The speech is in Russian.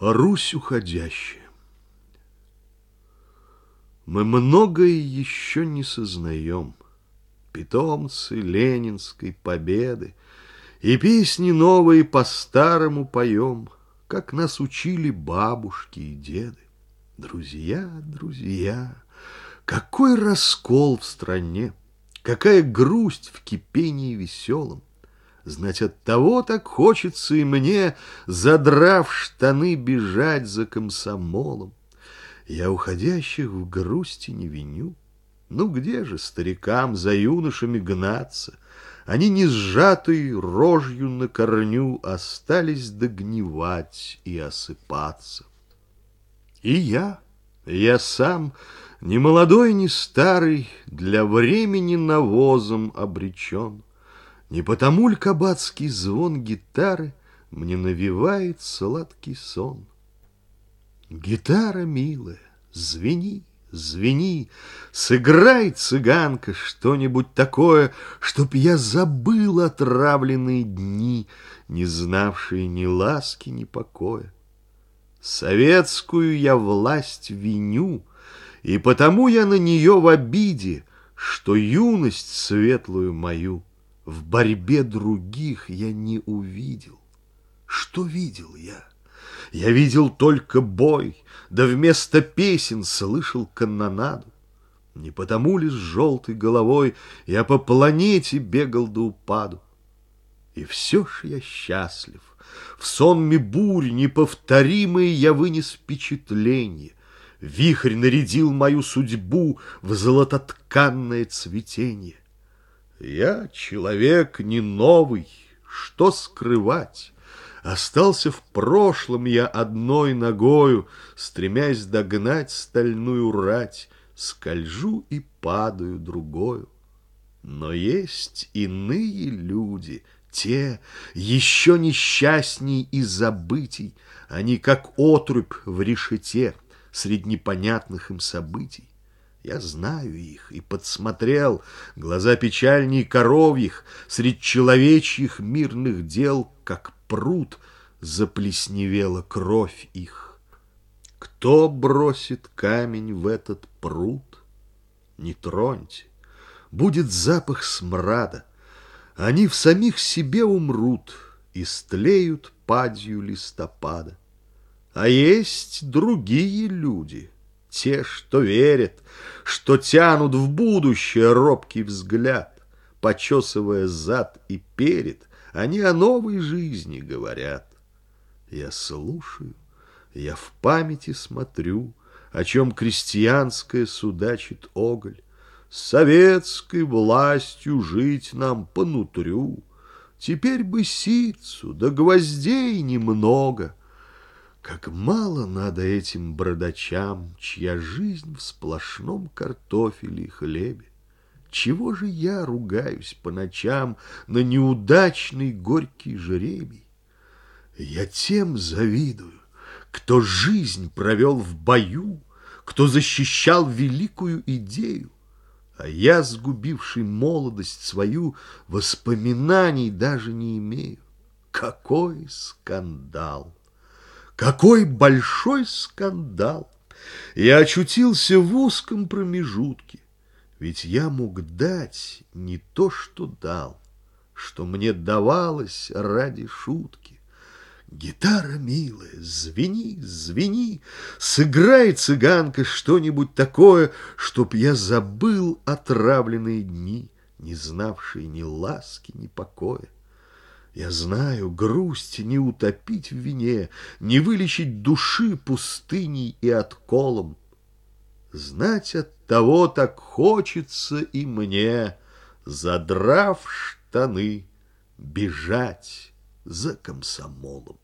Русь уходящая. Мы многое еще не сознаем. Питомцы ленинской победы И песни новые по-старому поем, Как нас учили бабушки и деды. Друзья, друзья, какой раскол в стране, Какая грусть в кипении веселом. Знать от того так хочется и мне, Задрав штаны, бежать за комсомолом. Я уходящих в грусти не виню. Ну где же старикам за юношами гнаться? Они не сжатые рожью на корню Остались догнивать и осыпаться. И я, я сам, ни молодой, ни старый, Для времени навозом обречен. Не потому ль кабацкий звон гитары Мне навевает сладкий сон? Гитара, милая, звени, звени, Сыграй, цыганка, что-нибудь такое, Чтоб я забыл отравленные дни, Не знавшие ни ласки, ни покоя. Советскую я власть виню, И потому я на нее в обиде, Что юность светлую мою — в борьбе других я не увидел. Что видел я? Я видел только бой, да вместо песен слышал канонаду. Не потому ли с желтой головой я по планете бегал до упаду? И все ж я счастлив. В сонме бурь неповторимые я вынес впечатление. Вихрь нарядил мою судьбу в золототканное цветение. Я человек не новый, что скрывать? Остался в прошлом я одной ногою, Стремясь догнать стальную рать, Скольжу и падаю другою. Но есть иные люди, те еще несчастней и забытий, Они как отрубь в решете Средь непонятных им событий. Я знаю их и подсмотрел Глаза печальней коровьих Средь человечьих мирных дел, Как пруд заплесневела кровь их. Кто бросит камень в этот пруд? Не троньте, будет запах смрада. Они в самих себе умрут И стлеют падью листопада. А есть другие люди — те, что верят, что тянут в будущее робкий взгляд, почесывая зад и перед, они о новой жизни говорят. Я слушаю, я в памяти смотрю, о чем крестьянская судачит оголь. Советской властью жить нам понутрю, Теперь бы ситцу, да гвоздей немного — как мало надо этим бродачам, Чья жизнь в сплошном картофеле и хлебе. Чего же я ругаюсь по ночам На неудачный горький жребий? Я тем завидую, кто жизнь провел в бою, Кто защищал великую идею, А я, сгубивший молодость свою, Воспоминаний даже не имею. Какой скандал! Какой большой скандал! Я очутился в узком промежутке, ведь я мог дать не то, что дал, что мне давалось ради шутки. Гитара, милая, звени, звени, Сыграй, цыганка, что-нибудь такое, Чтоб я забыл отравленные дни, Не знавшие ни ласки, ни покоя. Я знаю, грусть не утопить в вине, Не вылечить души пустыней и отколом. Знать от того так хочется и мне, Задрав штаны, бежать за комсомолом.